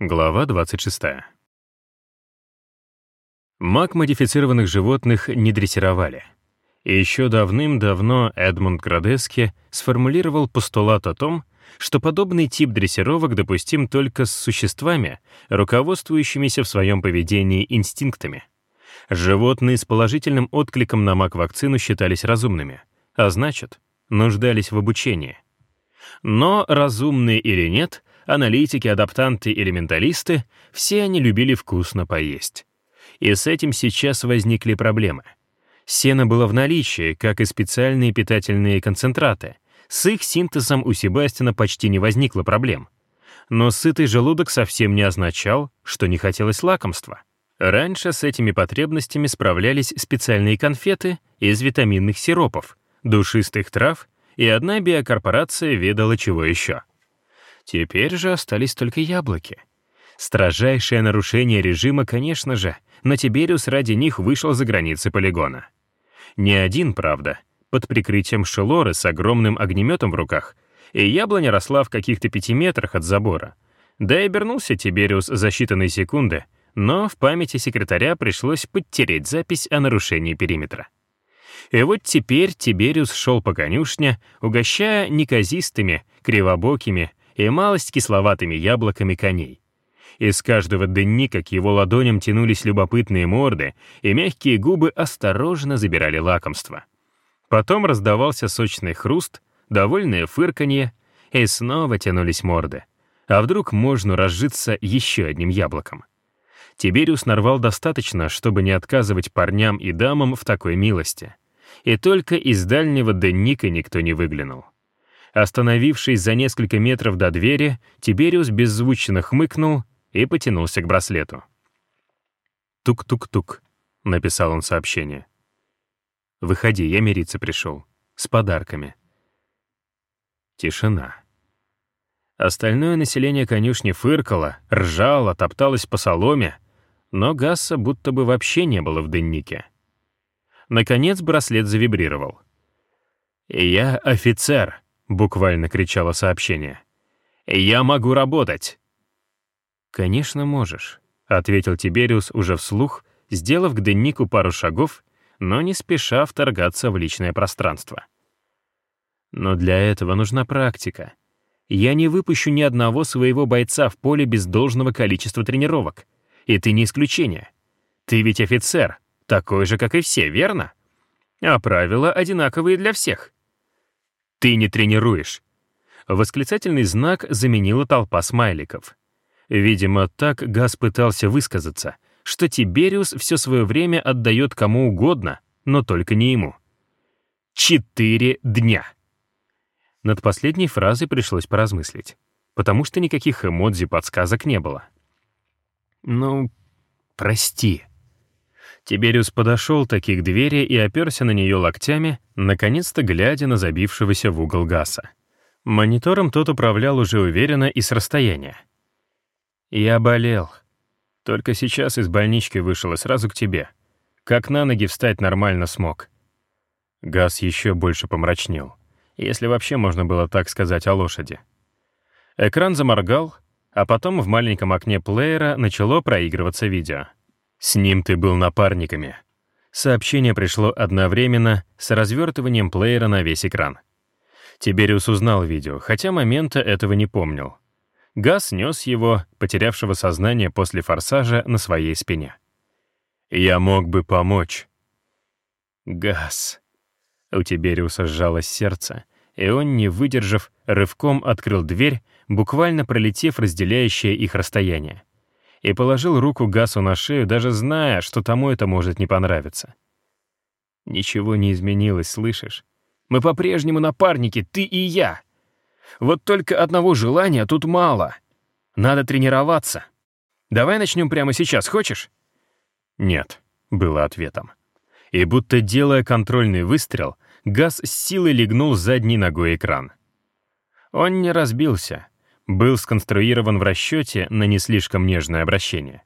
Глава 26. Маг модифицированных животных не дрессировали. Еще давным-давно Эдмунд Градески сформулировал постулат о том, что подобный тип дрессировок допустим только с существами, руководствующимися в своем поведении инстинктами. Животные с положительным откликом на маг-вакцину считались разумными, а значит, нуждались в обучении. Но, разумные или нет, аналитики, адаптанты или менталисты, все они любили вкусно поесть. И с этим сейчас возникли проблемы. Сено было в наличии, как и специальные питательные концентраты. С их синтезом у Себастина почти не возникло проблем. Но сытый желудок совсем не означал, что не хотелось лакомства. Раньше с этими потребностями справлялись специальные конфеты из витаминных сиропов, душистых трав, и одна биокорпорация ведала чего еще. Теперь же остались только яблоки. Строжайшее нарушение режима, конечно же, но Тибериус ради них вышел за границы полигона. Не один, правда, под прикрытием Шелоры с огромным огнеметом в руках, и яблоня росла в каких-то пяти метрах от забора. Да и обернулся Тибериус за считанные секунды, но в памяти секретаря пришлось подтереть запись о нарушении периметра. И вот теперь Тибериус шел по конюшне, угощая неказистыми, кривобокими, и малость кисловатыми яблоками коней. Из каждого дынника к его ладоням тянулись любопытные морды, и мягкие губы осторожно забирали лакомство. Потом раздавался сочный хруст, довольное фырканье, и снова тянулись морды. А вдруг можно разжиться еще одним яблоком? Тибериус нарвал достаточно, чтобы не отказывать парням и дамам в такой милости. И только из дальнего денника никто не выглянул. Остановившись за несколько метров до двери, Тибериус беззвучно хмыкнул и потянулся к браслету. «Тук-тук-тук», — написал он сообщение. «Выходи, я мириться пришел. С подарками». Тишина. Остальное население конюшни фыркало, ржало, топталось по соломе, но Гасса будто бы вообще не было в дыннике. Наконец браслет завибрировал. «Я офицер», — буквально кричало сообщение. «Я могу работать!» «Конечно можешь», — ответил Тибериус уже вслух, сделав к Деннику пару шагов, но не спеша вторгаться в личное пространство. «Но для этого нужна практика. Я не выпущу ни одного своего бойца в поле без должного количества тренировок. И ты не исключение. Ты ведь офицер, такой же, как и все, верно? А правила одинаковые для всех». «Ты не тренируешь!» Восклицательный знак заменила толпа смайликов. Видимо, так Газ пытался высказаться, что Тибериус все свое время отдает кому угодно, но только не ему. «Четыре дня!» Над последней фразой пришлось поразмыслить, потому что никаких эмодзи подсказок не было. «Ну, прости», Тибериус подошел таки к двери и оперся на нее локтями, наконец-то глядя на забившегося в угол Гаса. Монитором тот управлял уже уверенно и с расстояния. «Я болел. Только сейчас из больнички вышел и сразу к тебе. Как на ноги встать нормально смог». Газ еще больше помрачнел, если вообще можно было так сказать о лошади. Экран заморгал, а потом в маленьком окне плеера начало проигрываться видео. С ним ты был напарниками. Сообщение пришло одновременно с развертыванием плеера на весь экран. Тибериус узнал видео, хотя момента этого не помнил. Газ нес его, потерявшего сознание после форсажа, на своей спине. «Я мог бы помочь». «Газ». У Тибериуса сжалось сердце, и он, не выдержав, рывком открыл дверь, буквально пролетев разделяющее их расстояние и положил руку Гасу на шею, даже зная, что тому это может не понравиться. «Ничего не изменилось, слышишь? Мы по-прежнему напарники, ты и я. Вот только одного желания тут мало. Надо тренироваться. Давай начнем прямо сейчас, хочешь?» «Нет», — было ответом. И будто делая контрольный выстрел, Газ с силой легнул задней ногой экран. Он не разбился — был сконструирован в расчете на не слишком нежное обращение.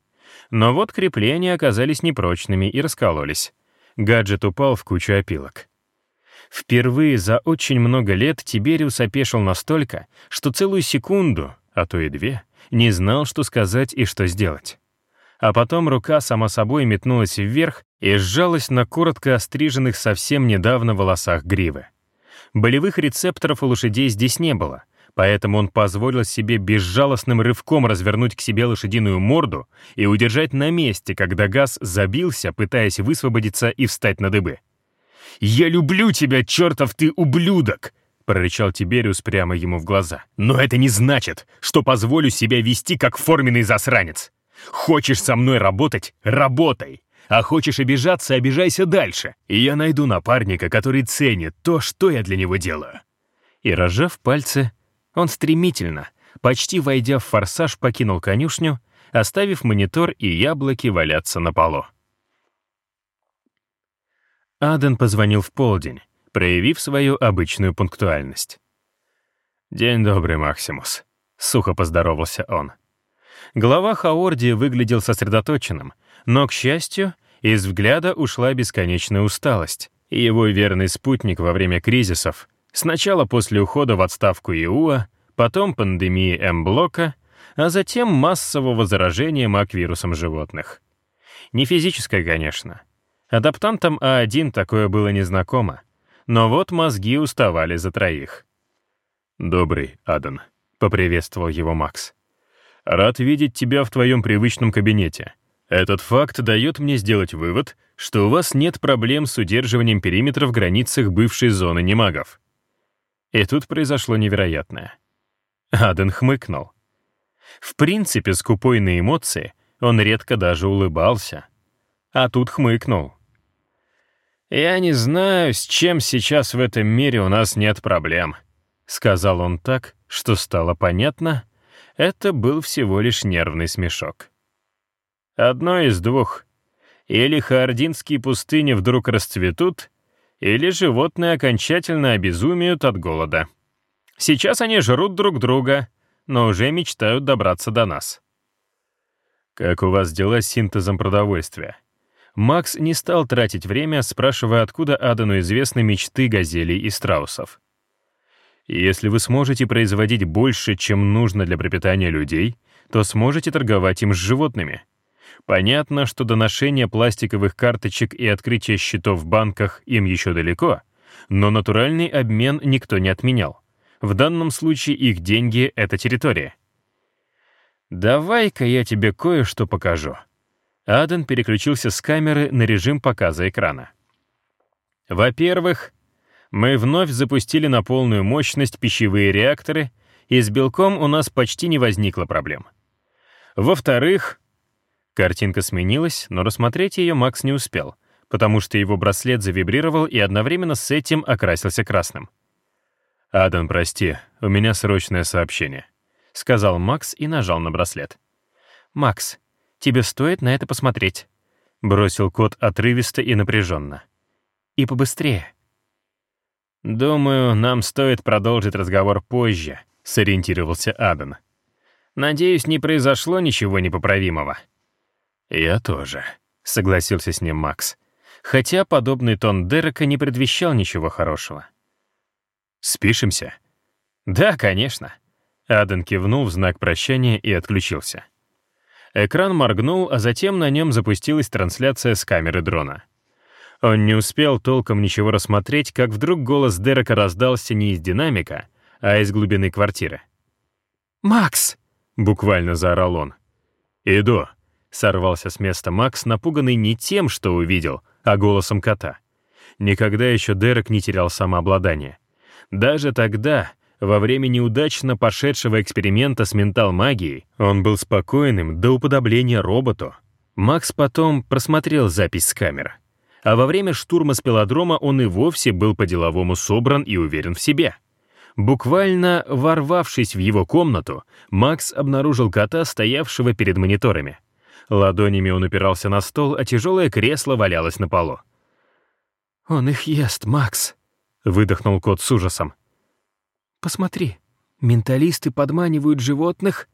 Но вот крепления оказались непрочными и раскололись. Гаджет упал в кучу опилок. Впервые за очень много лет Тибериус опешил настолько, что целую секунду, а то и две, не знал, что сказать и что сделать. А потом рука сама собой метнулась вверх и сжалась на коротко остриженных совсем недавно волосах гривы. Болевых рецепторов у лошадей здесь не было, поэтому он позволил себе безжалостным рывком развернуть к себе лошадиную морду и удержать на месте, когда газ забился, пытаясь высвободиться и встать на дыбы. «Я люблю тебя, чертов ты ублюдок!» — прорычал Тибериус прямо ему в глаза. «Но это не значит, что позволю себя вести как форменный засранец. Хочешь со мной работать — работай. А хочешь обижаться — обижайся дальше. И я найду напарника, который ценит то, что я для него делаю». И, разжав пальцы, он стремительно, почти войдя в форсаж, покинул конюшню, оставив монитор и яблоки валяться на полу. Аден позвонил в полдень, проявив свою обычную пунктуальность. «День добрый, Максимус», — сухо поздоровался он. Глава Хаорди выглядел сосредоточенным, но, к счастью, из взгляда ушла бесконечная усталость, и его верный спутник во время кризисов, сначала после ухода в отставку ИУА, потом пандемии М-блока, а затем массового заражения маквирусом животных. Не физическое, конечно. Адаптантам А1 такое было незнакомо. Но вот мозги уставали за троих. «Добрый, Адан», — поприветствовал его Макс. Рад видеть тебя в твоем привычном кабинете. Этот факт дает мне сделать вывод, что у вас нет проблем с удерживанием периметра в границах бывшей зоны немагов. И тут произошло невероятное. Аден хмыкнул. В принципе, скупой на эмоции, он редко даже улыбался. А тут хмыкнул. «Я не знаю, с чем сейчас в этом мире у нас нет проблем», — сказал он так, что стало понятно, это был всего лишь нервный смешок. Одно из двух. Или хаординские пустыни вдруг расцветут, или животные окончательно обезумеют от голода. Сейчас они жрут друг друга, но уже мечтают добраться до нас. «Как у вас дела с синтезом продовольствия?» Макс не стал тратить время, спрашивая, откуда Адану известны мечты газелей и страусов. Если вы сможете производить больше, чем нужно для пропитания людей, то сможете торговать им с животными. Понятно, что до ношения пластиковых карточек и открытия счетов в банках им еще далеко, но натуральный обмен никто не отменял. В данном случае их деньги — это территория. «Давай-ка я тебе кое-что покажу». Аден переключился с камеры на режим показа экрана. Во-первых, мы вновь запустили на полную мощность пищевые реакторы, и с белком у нас почти не возникло проблем. Во-вторых, картинка сменилась, но рассмотреть ее Макс не успел, потому что его браслет завибрировал и одновременно с этим окрасился красным. «Адан, прости, у меня срочное сообщение», — сказал Макс и нажал на браслет. «Макс, тебе стоит на это посмотреть», — бросил кот отрывисто и напряженно. «И побыстрее». «Думаю, нам стоит продолжить разговор позже», — сориентировался Аден. «Надеюсь, не произошло ничего непоправимого». «Я тоже», — согласился с ним Макс. Хотя подобный тон Дерека не предвещал ничего хорошего. «Спишемся?» «Да, конечно». Аден кивнул в знак прощания и отключился. Экран моргнул, а затем на нем запустилась трансляция с камеры дрона. Он не успел толком ничего рассмотреть, как вдруг голос Дерека раздался не из динамика, а из глубины квартиры. «Макс!» — буквально заорал он. «Иду!» — сорвался с места Макс, напуганный не тем, что увидел, а голосом кота. Никогда еще Дерек не терял самообладание. Даже тогда, во время неудачно пошедшего эксперимента с ментал-магией, он был спокойным до уподобления роботу. Макс потом просмотрел запись с камер а во время штурма спелодрома он и вовсе был по-деловому собран и уверен в себе. Буквально ворвавшись в его комнату, Макс обнаружил кота, стоявшего перед мониторами. Ладонями он упирался на стол, а тяжелое кресло валялось на полу. «Он их ест, Макс», — выдохнул кот с ужасом. «Посмотри, менталисты подманивают животных,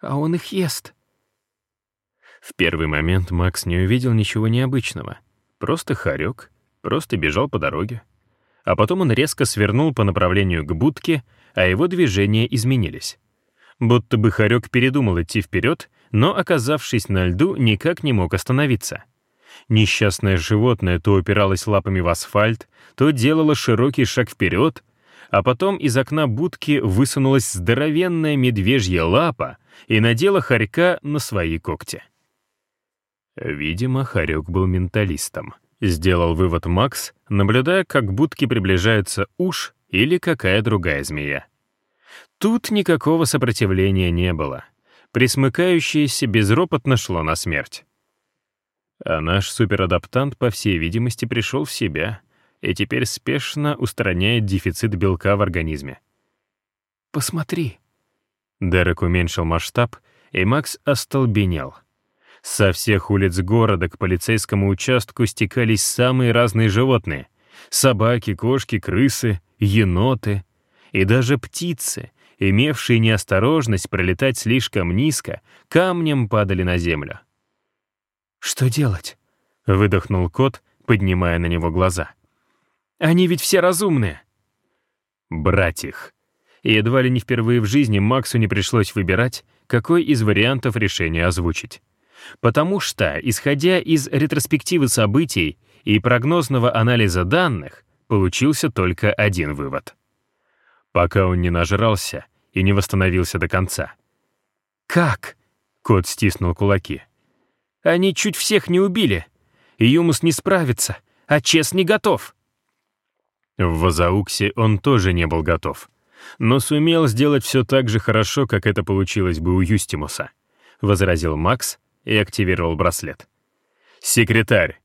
а он их ест». В первый момент Макс не увидел ничего необычного — Просто хорек, просто бежал по дороге. А потом он резко свернул по направлению к будке, а его движения изменились. Будто бы хорек передумал идти вперед, но, оказавшись на льду, никак не мог остановиться. Несчастное животное то упиралось лапами в асфальт, то делало широкий шаг вперед, а потом из окна будки высунулась здоровенная медвежья лапа и надела хорька на свои когти. Видимо, хорек был менталистом. Сделал вывод Макс, наблюдая, как к будке приближается уж или какая другая змея. Тут никакого сопротивления не было. Присмыкающееся безропотно шло на смерть. А наш суперадаптант, по всей видимости, пришел в себя и теперь спешно устраняет дефицит белка в организме. «Посмотри». Дерек уменьшил масштаб, и Макс остолбенел. Со всех улиц города к полицейскому участку стекались самые разные животные — собаки, кошки, крысы, еноты и даже птицы, имевшие неосторожность пролетать слишком низко, камнем падали на землю. «Что делать?» — выдохнул кот, поднимая на него глаза. «Они ведь все разумные!» «Брать их!» едва ли не впервые в жизни Максу не пришлось выбирать, какой из вариантов решения озвучить. Потому что, исходя из ретроспективы событий и прогнозного анализа данных, получился только один вывод. Пока он не нажрался и не восстановился до конца. «Как?» — кот стиснул кулаки. Они чуть всех не убили. Юмус не справится, а Чес не готов. В Вазауксе он тоже не был готов, но сумел сделать все так же хорошо, как это получилось бы у Юстимуса, возразил Макс и активировал браслет. «Секретарь,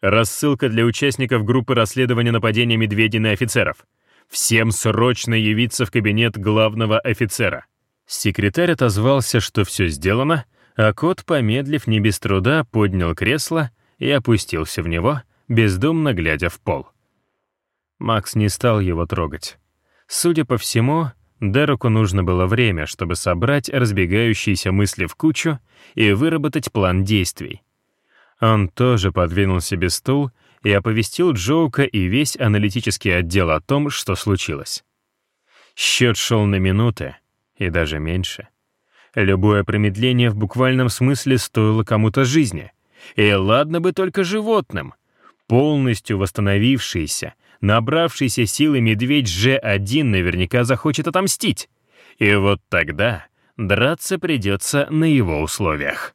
рассылка для участников группы расследования нападения медведей на офицеров. Всем срочно явиться в кабинет главного офицера». Секретарь отозвался, что все сделано, а кот, помедлив не без труда, поднял кресло и опустился в него, бездумно глядя в пол. Макс не стал его трогать. Судя по всему, Дереку нужно было время, чтобы собрать разбегающиеся мысли в кучу и выработать план действий. Он тоже подвинул себе стул и оповестил Джоука и весь аналитический отдел о том, что случилось. Счет шел на минуты, и даже меньше. Любое промедление в буквальном смысле стоило кому-то жизни. И ладно бы только животным. Полностью восстановившийся, набравшийся силы медведь Ж1 наверняка захочет отомстить. И вот тогда драться придется на его условиях.